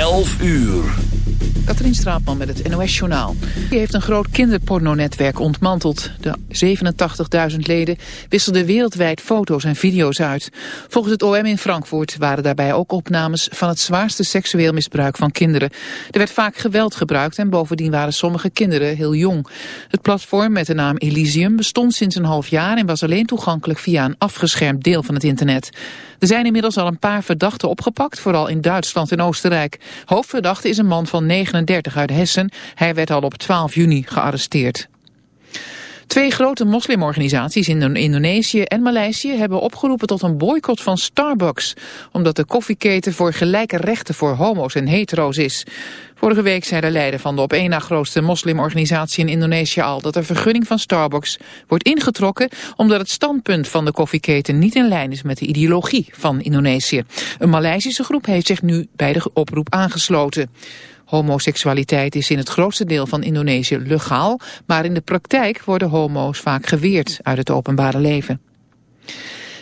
11 uur. Katrien Straatman met het NOS-journaal. Die heeft een groot kinderpornonetwerk ontmanteld. De 87.000 leden wisselden wereldwijd foto's en video's uit. Volgens het OM in Frankfurt waren daarbij ook opnames van het zwaarste seksueel misbruik van kinderen. Er werd vaak geweld gebruikt en bovendien waren sommige kinderen heel jong. Het platform met de naam Elysium bestond sinds een half jaar en was alleen toegankelijk via een afgeschermd deel van het internet. Er zijn inmiddels al een paar verdachten opgepakt, vooral in Duitsland en Oostenrijk. Hoofdverdachte is een man van 39 uit Hessen. Hij werd al op 12 juni gearresteerd. Twee grote moslimorganisaties in Indonesië en Maleisië hebben opgeroepen tot een boycott van Starbucks, omdat de koffieketen voor gelijke rechten voor homo's en hetero's is. Vorige week zei de leider van de op één na grootste moslimorganisatie in Indonesië al dat de vergunning van Starbucks wordt ingetrokken omdat het standpunt van de koffieketen niet in lijn is met de ideologie van Indonesië. Een Maleisische groep heeft zich nu bij de oproep aangesloten. Homoseksualiteit is in het grootste deel van Indonesië legaal, maar in de praktijk worden homo's vaak geweerd uit het openbare leven.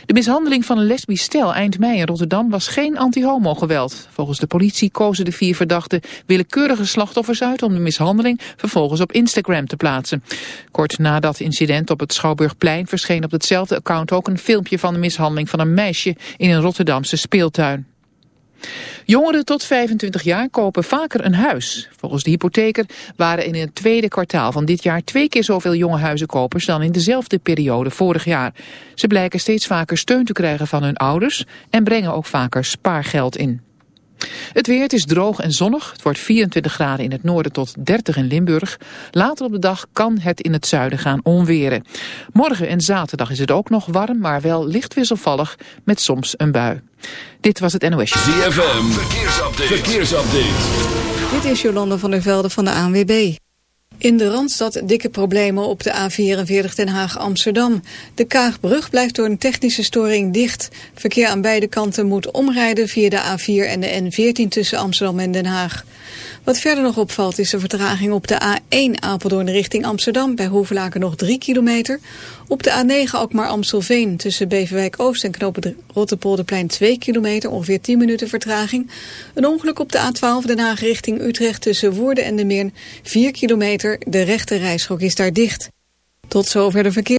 De mishandeling van een lesbisch stel eind mei in Rotterdam was geen anti-homo-geweld. Volgens de politie kozen de vier verdachten willekeurige slachtoffers uit om de mishandeling vervolgens op Instagram te plaatsen. Kort na dat incident op het Schouwburgplein verscheen op hetzelfde account ook een filmpje van de mishandeling van een meisje in een Rotterdamse speeltuin. Jongeren tot 25 jaar kopen vaker een huis. Volgens de hypotheker waren in het tweede kwartaal van dit jaar twee keer zoveel jonge huizenkopers dan in dezelfde periode vorig jaar. Ze blijken steeds vaker steun te krijgen van hun ouders en brengen ook vaker spaargeld in. Het weer, het is droog en zonnig. Het wordt 24 graden in het noorden tot 30 in Limburg. Later op de dag kan het in het zuiden gaan onweren. Morgen en zaterdag is het ook nog warm, maar wel licht wisselvallig met soms een bui. Dit was het NOS. ZFM, verkeersupdate. verkeersupdate. Dit is Jolanda van der Velde van de ANWB. In de Randstad dikke problemen op de A44 Den Haag-Amsterdam. De Kaagbrug blijft door een technische storing dicht. Verkeer aan beide kanten moet omrijden via de A4 en de N14 tussen Amsterdam en Den Haag. Wat verder nog opvalt is de vertraging op de A1 Apeldoorn richting Amsterdam. Bij Hoevelaken nog 3 kilometer. Op de A9 ook maar Amstelveen tussen Beverwijk Oost en knopen Rotterpolderplein 2 kilometer. Ongeveer 10 minuten vertraging. Een ongeluk op de A12 Den Haag richting Utrecht tussen Woerden en de Meern 4 kilometer. De rechte reisschok is daar dicht. Tot zover de verkeer.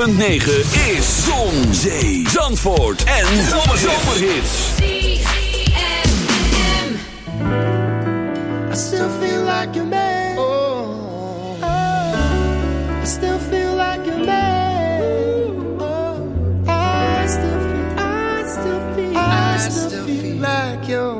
6.9 is Zon, Zee, Zandvoort en Zomerhits. I still feel like a man. Oh. I still feel like a man. Oh. I still feel, I still feel, I still feel like your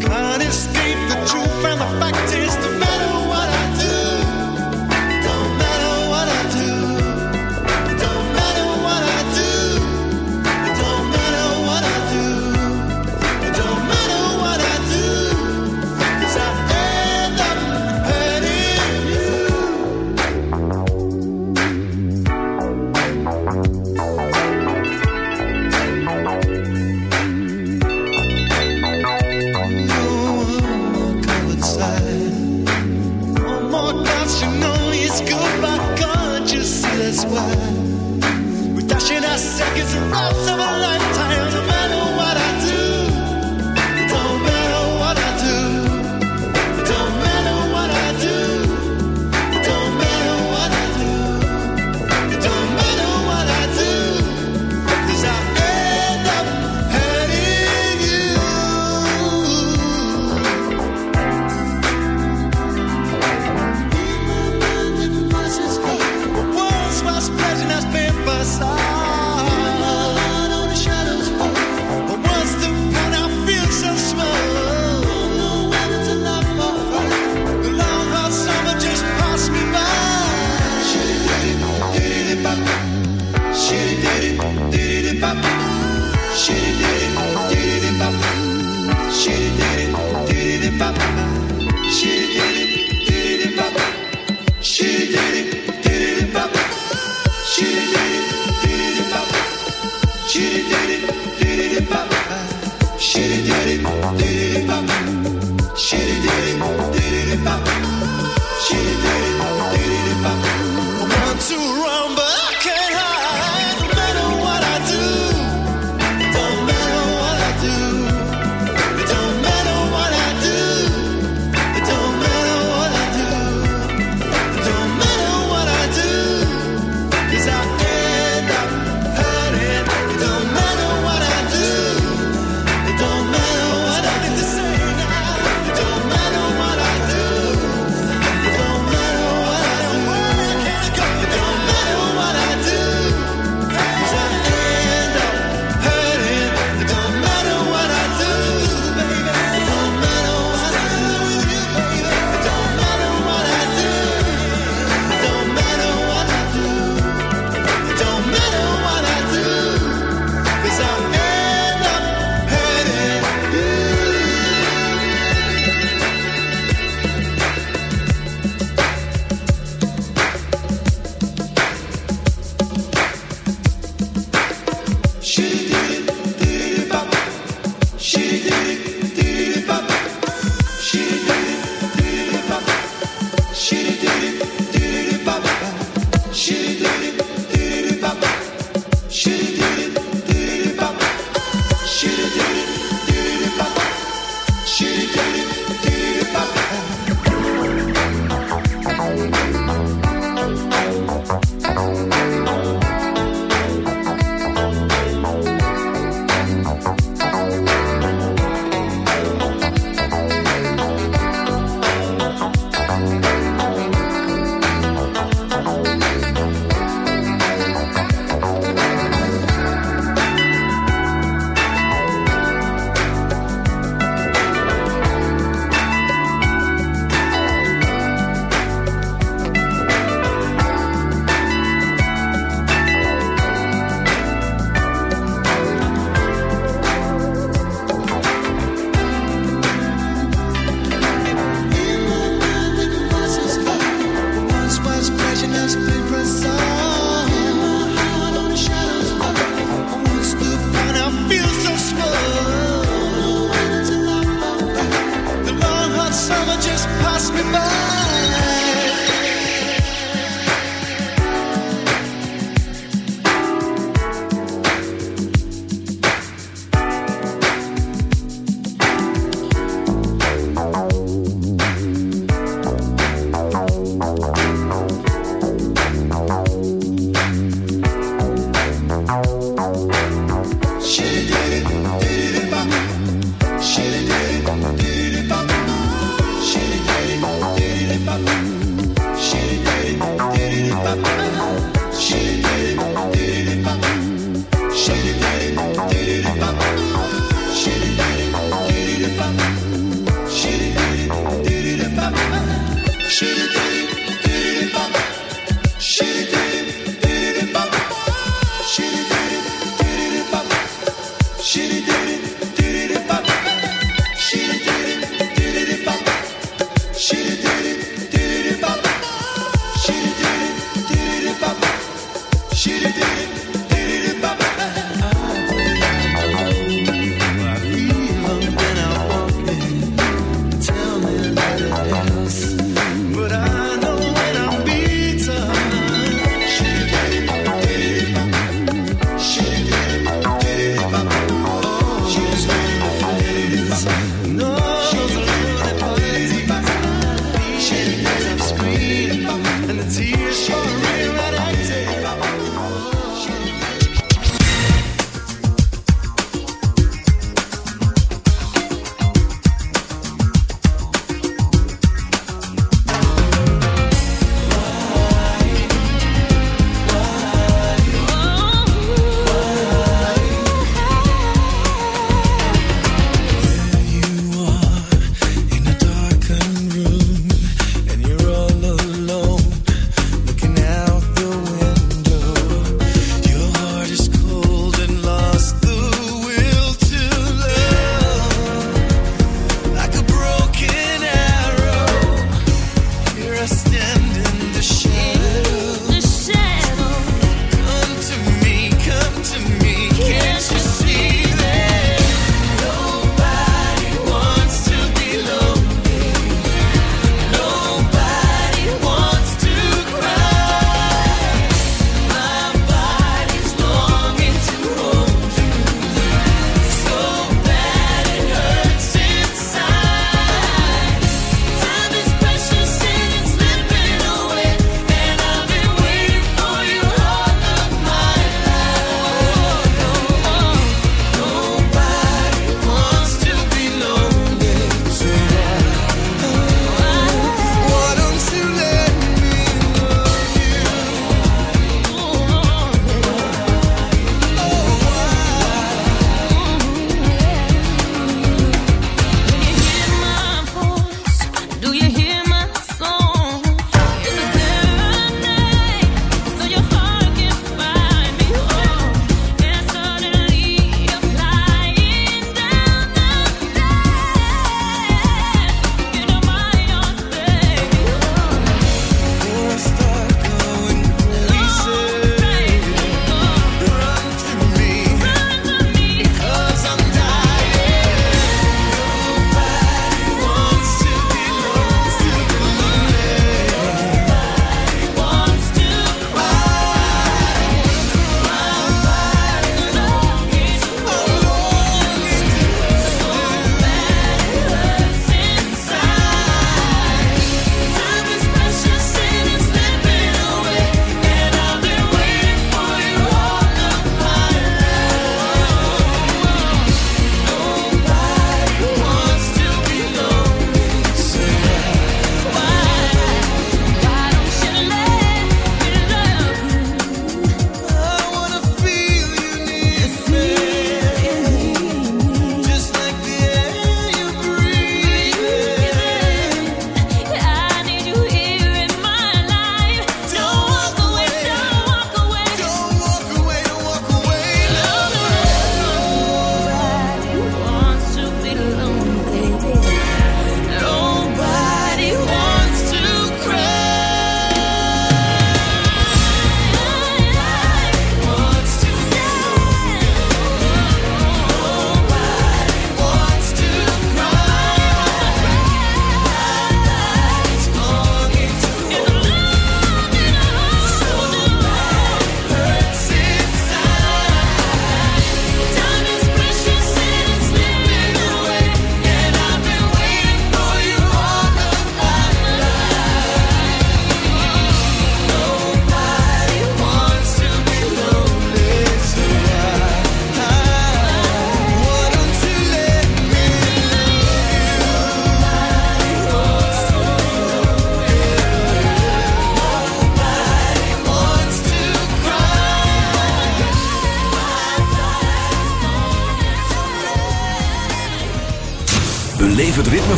can't escape the truth and the fact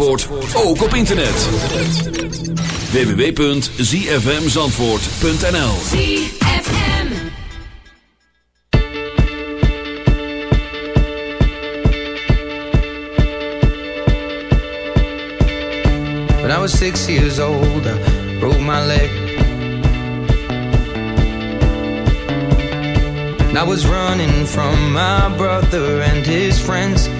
Zandvoort, ook op internet. www.zfmzandvoort.nl ZFM. When I was six years old, I broke my leg. And I was running from my brother and his friends.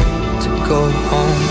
go home.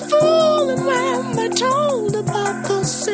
was fooling when they told about the sea.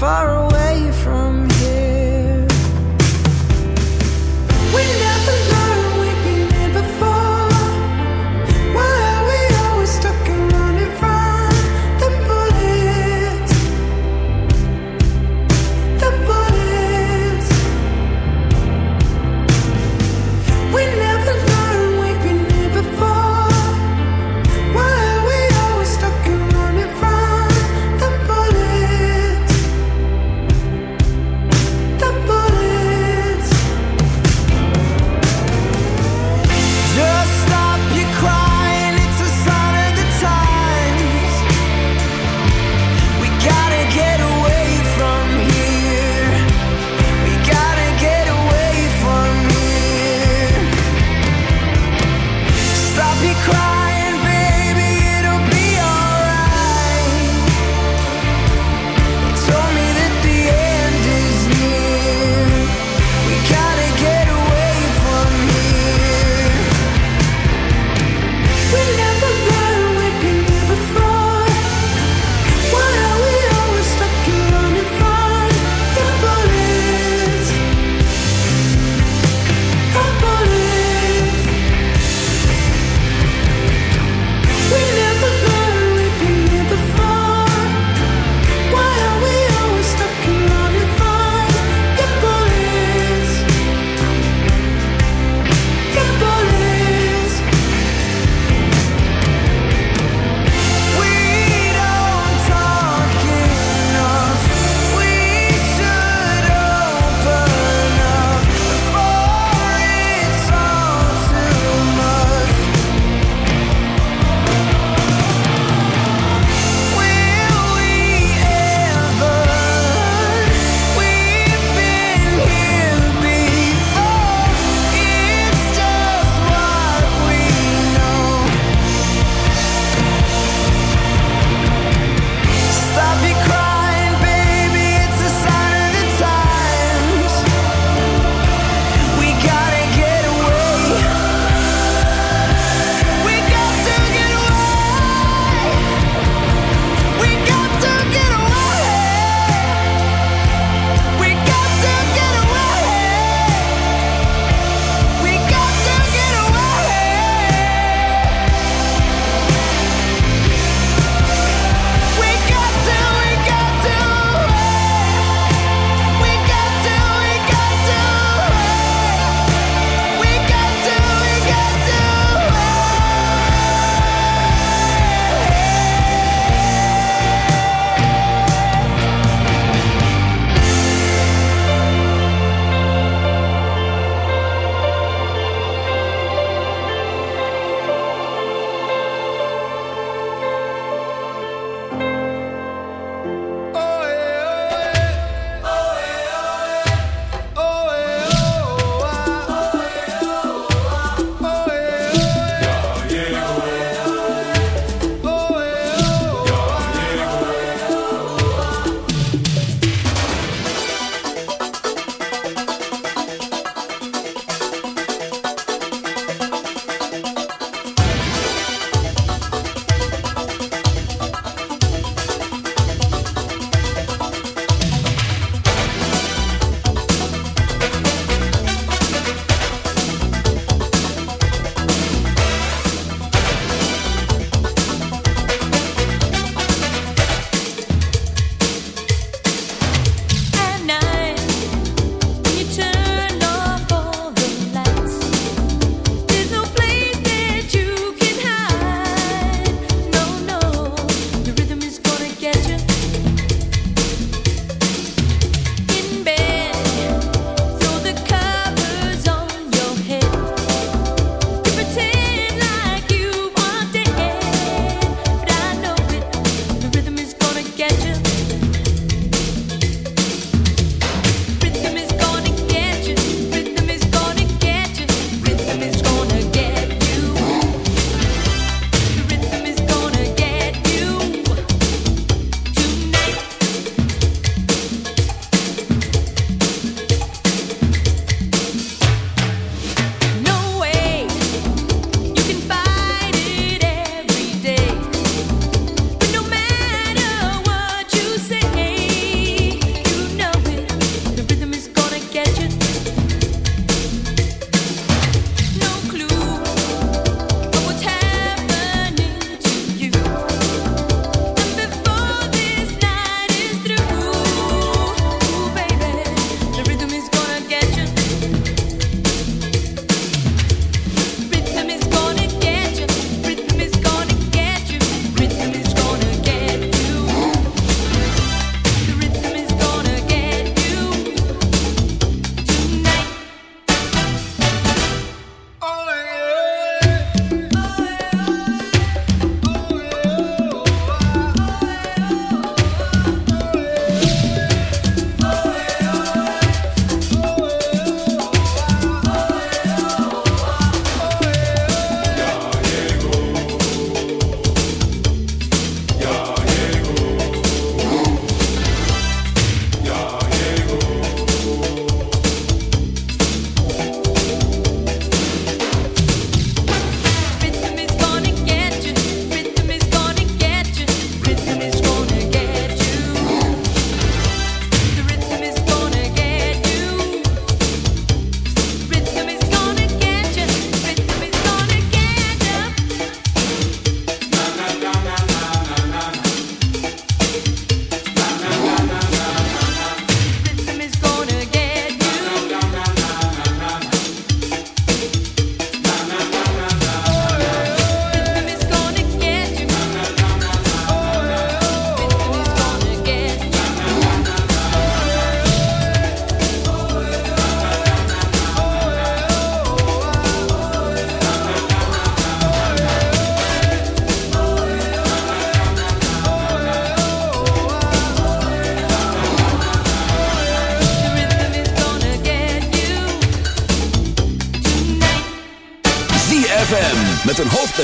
far away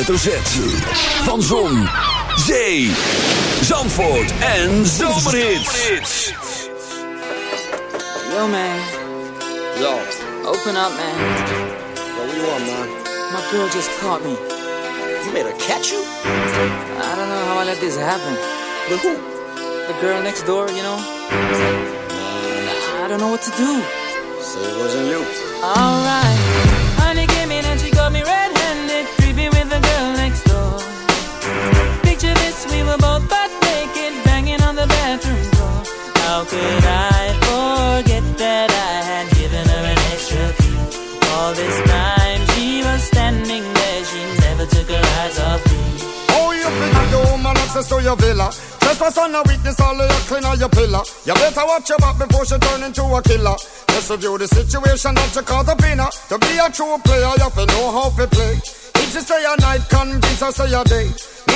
hoofdletter Z. Van Zon, Zee, Zandvoort en Zomerhits. Yo, man. Yo, Open up, man. yo, what you want, man? My girl just caught me. You made her catch you? I don't know how I let this happen. With who? The girl next door, you know? I don't know what to do. Say it wasn't you. Alright. Could I forget that I had given her an extra key? All this time she was standing there, she never took her eyes off me. Oh, you think the woman access to your villa? Trespass on a witness, all of your clean on your pillar. You better watch your back before she turn into a killer. Just review the situation that you caught up in. To be a true player, you have to know how to play. If she say a night, convince her say a day.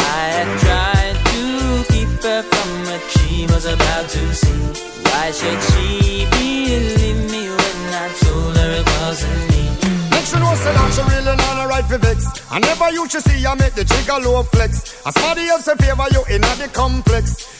I never used to keep her from what she was about to see Why should she be me when I told her it wasn't me? Make the trigger low flex. As somebody else in favor you in the complex.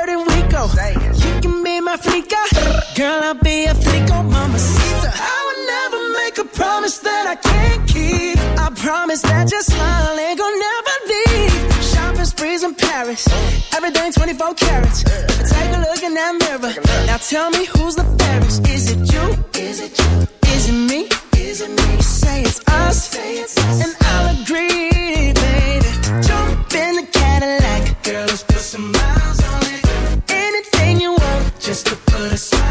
I'll be a flico, mamacita. I would never make a promise that I can't keep. I promise that your smile ain't gonna never leave. Shopping sprees in Paris, everything 24 carats. Take a look in that mirror. Now tell me who's the fairest? Is it you? Is it you? Is it me? Is it me? You say it's us, and I'll agree, baby. Jump in the Cadillac, girl, let's put some miles on it. Anything you want, just to put a smile